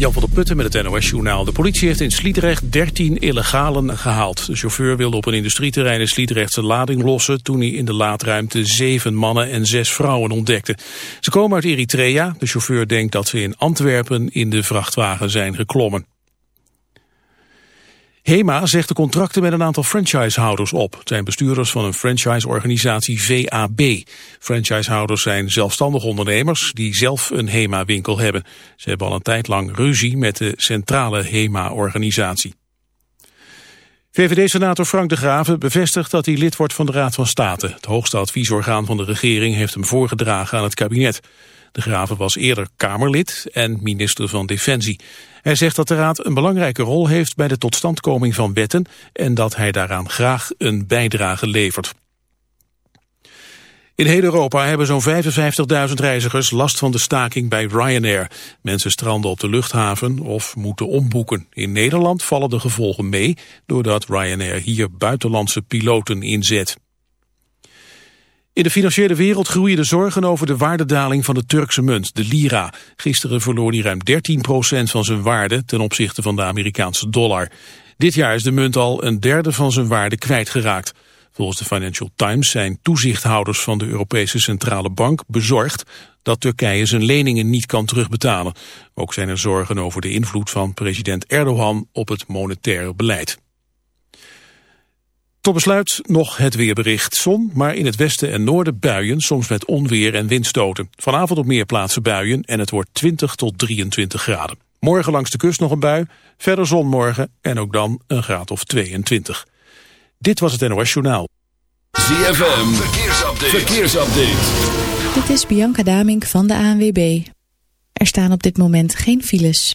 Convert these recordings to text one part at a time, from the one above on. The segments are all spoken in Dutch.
Jan van der Putten met het NOS-journaal. De politie heeft in Sliedrecht 13 illegalen gehaald. De chauffeur wilde op een industrieterrein in Sliedrecht zijn lading lossen... toen hij in de laadruimte zeven mannen en zes vrouwen ontdekte. Ze komen uit Eritrea. De chauffeur denkt dat ze in Antwerpen in de vrachtwagen zijn geklommen. HEMA zegt de contracten met een aantal franchisehouders op. Het zijn bestuurders van een franchiseorganisatie VAB. Franchisehouders zijn zelfstandig ondernemers die zelf een HEMA-winkel hebben. Ze hebben al een tijd lang ruzie met de centrale HEMA-organisatie. VVD-senator Frank de Graven bevestigt dat hij lid wordt van de Raad van State. Het hoogste adviesorgaan van de regering heeft hem voorgedragen aan het kabinet. De Graven was eerder Kamerlid en minister van Defensie. Hij zegt dat de Raad een belangrijke rol heeft bij de totstandkoming van wetten en dat hij daaraan graag een bijdrage levert. In heel Europa hebben zo'n 55.000 reizigers last van de staking bij Ryanair. Mensen stranden op de luchthaven of moeten omboeken. In Nederland vallen de gevolgen mee doordat Ryanair hier buitenlandse piloten inzet. In de financiële wereld groeien de zorgen over de waardedaling van de Turkse munt, de lira. Gisteren verloor die ruim 13% van zijn waarde ten opzichte van de Amerikaanse dollar. Dit jaar is de munt al een derde van zijn waarde kwijtgeraakt. Volgens de Financial Times zijn toezichthouders van de Europese Centrale Bank bezorgd dat Turkije zijn leningen niet kan terugbetalen. Ook zijn er zorgen over de invloed van president Erdogan op het monetaire beleid. Tot besluit nog het weerbericht. Zon, maar in het westen en noorden buien, soms met onweer en windstoten. Vanavond op meer plaatsen buien en het wordt 20 tot 23 graden. Morgen langs de kust nog een bui, verder zon morgen en ook dan een graad of 22. Dit was het NOS Journaal. ZFM, verkeersupdate. verkeersupdate. Dit is Bianca Damink van de ANWB. Er staan op dit moment geen files.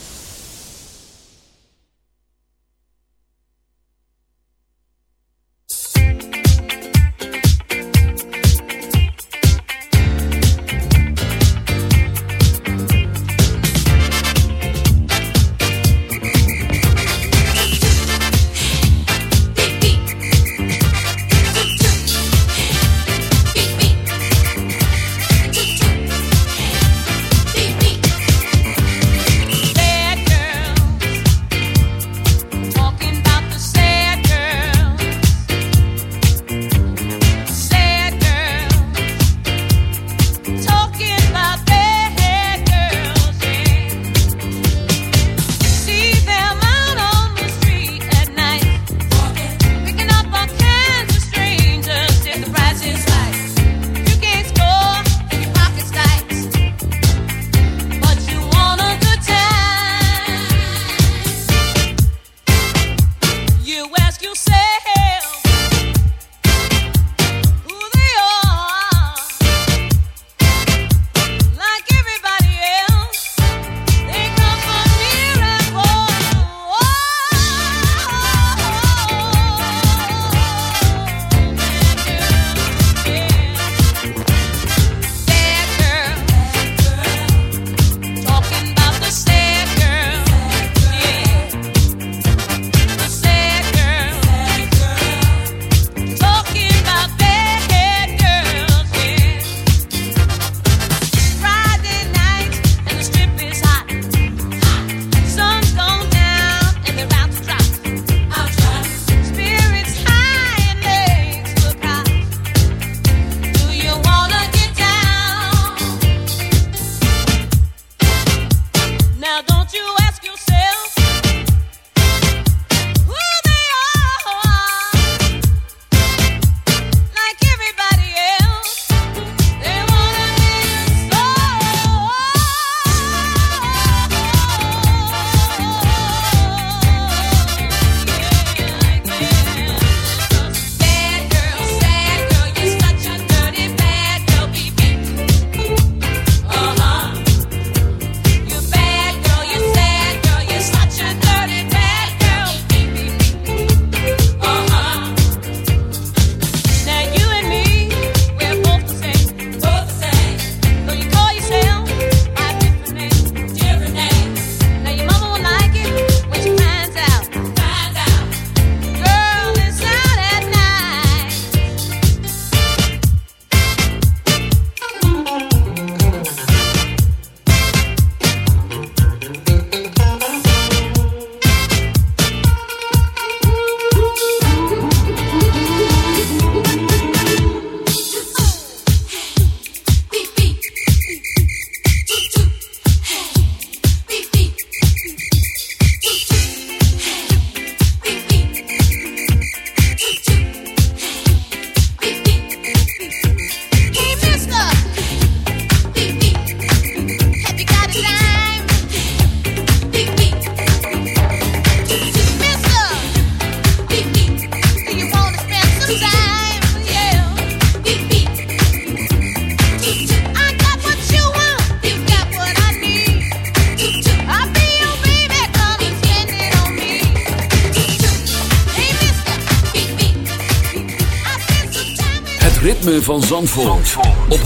Ritme van Zandvoort, op 106.9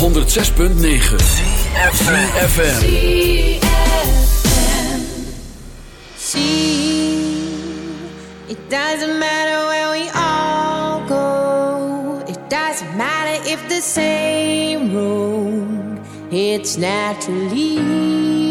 CFFM See, it doesn't matter where we all go. It doesn't matter if the same road It's naturally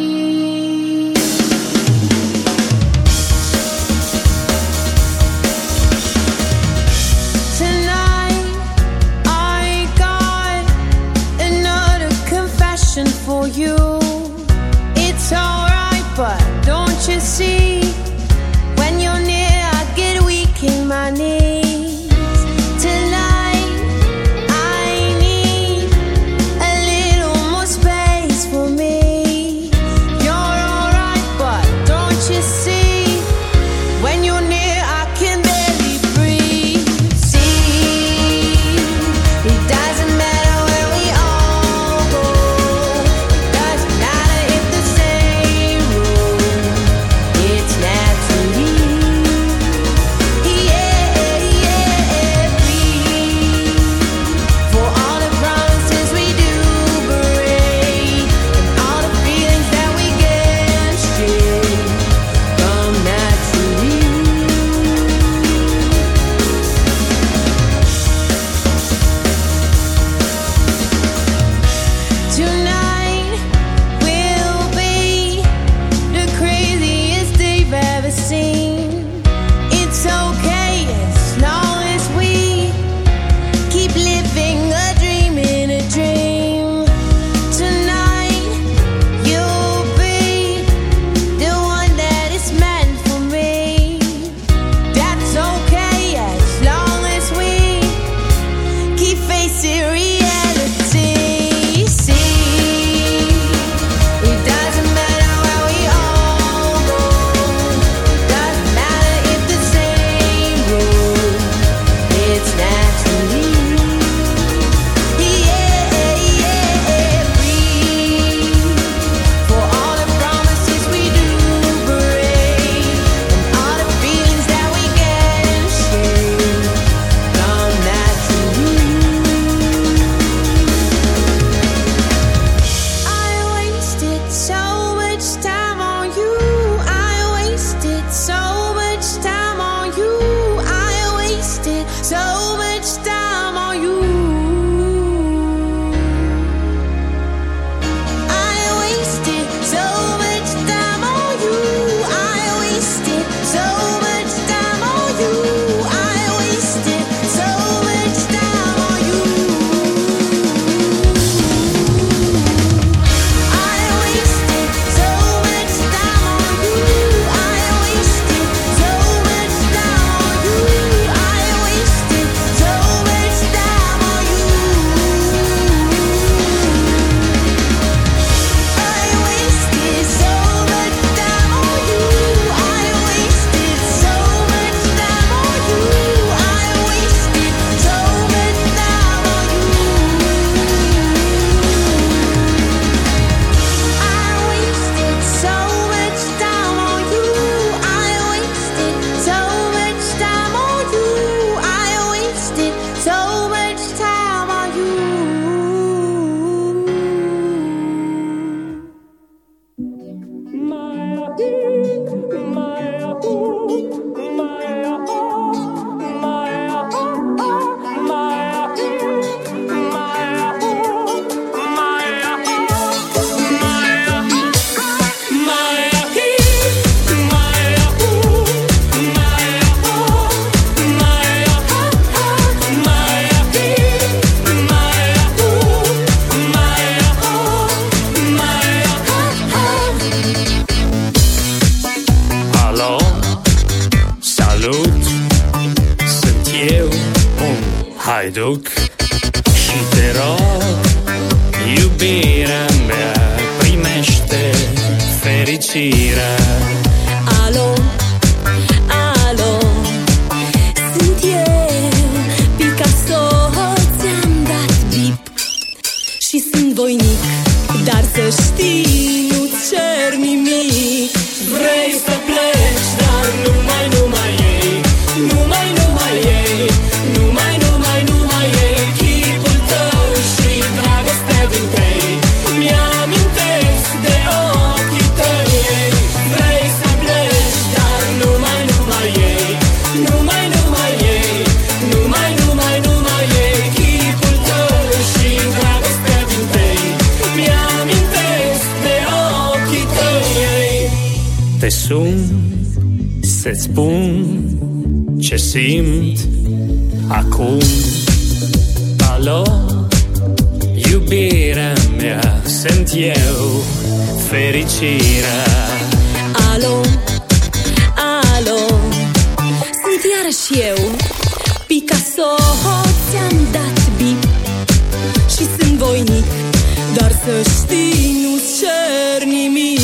ook. tău fericirea. Alo, alo, sunt iarăși eu. Picasso, ți-am dat bip Și sunt voinic, dar să știi, nu-ți cer nimic.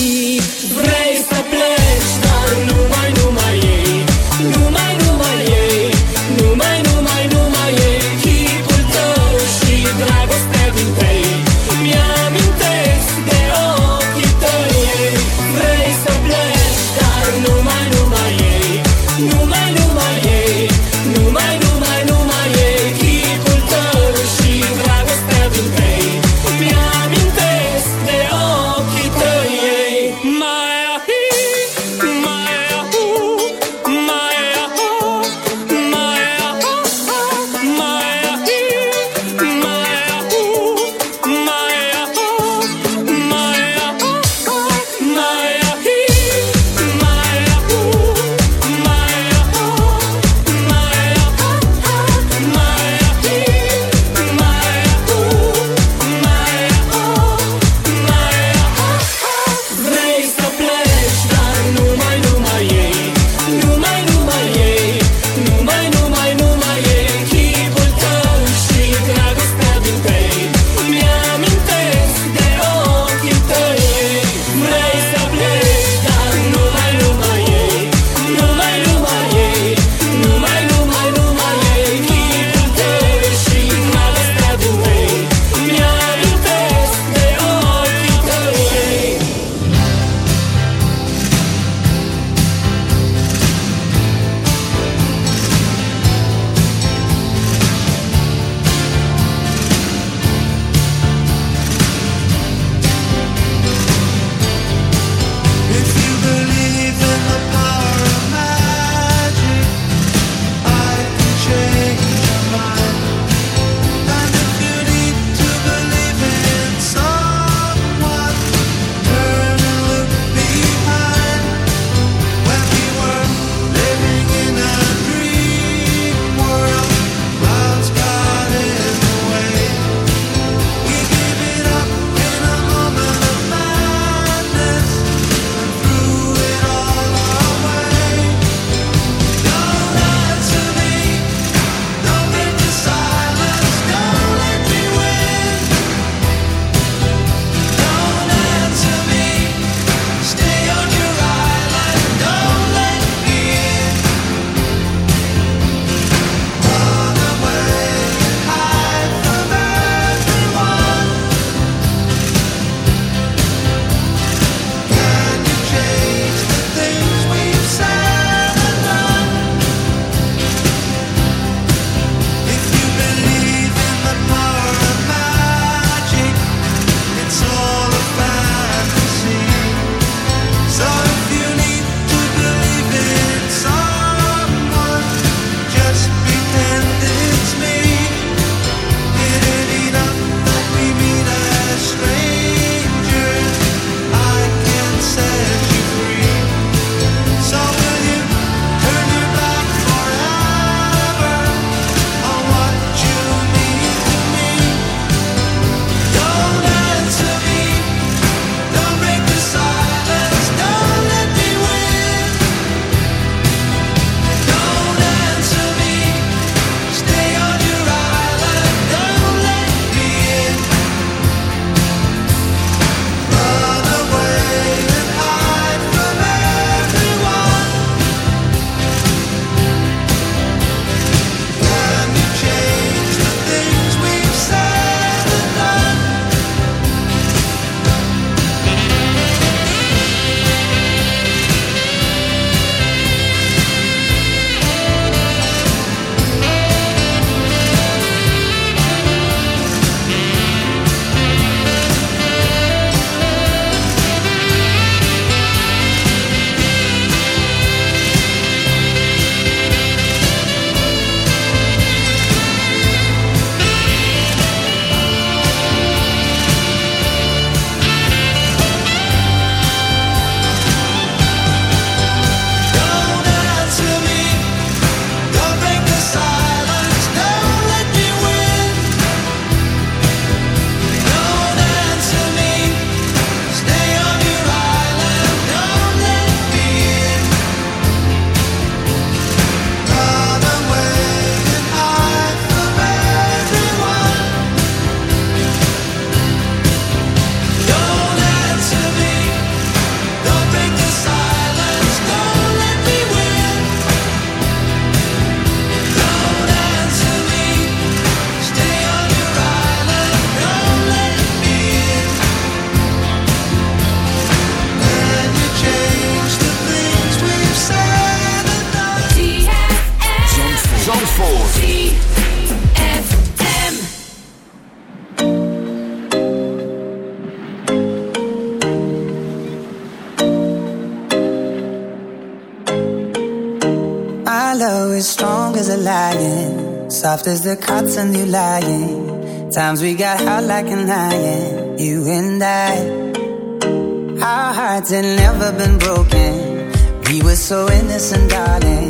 Soft as the cotton you lying. Times we got hot like an iron. You and I. Our hearts had never been broken. We were so innocent, darling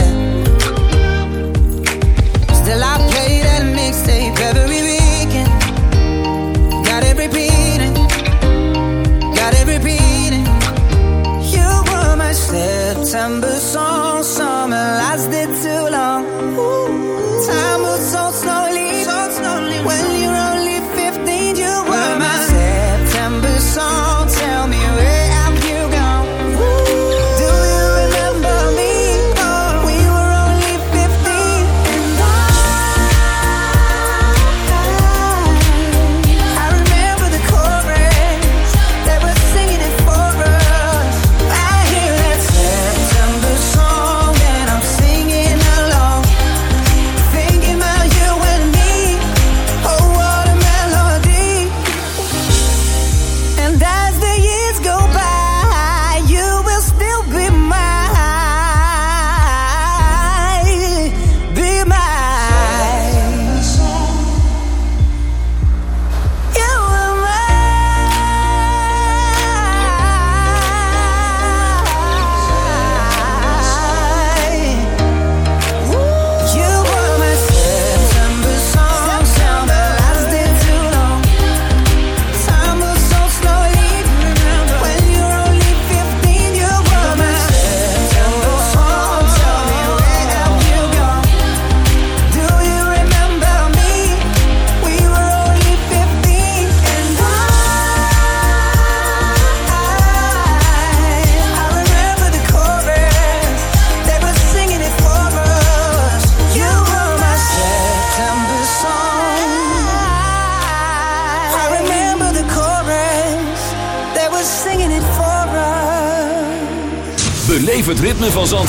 December song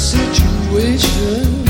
situation.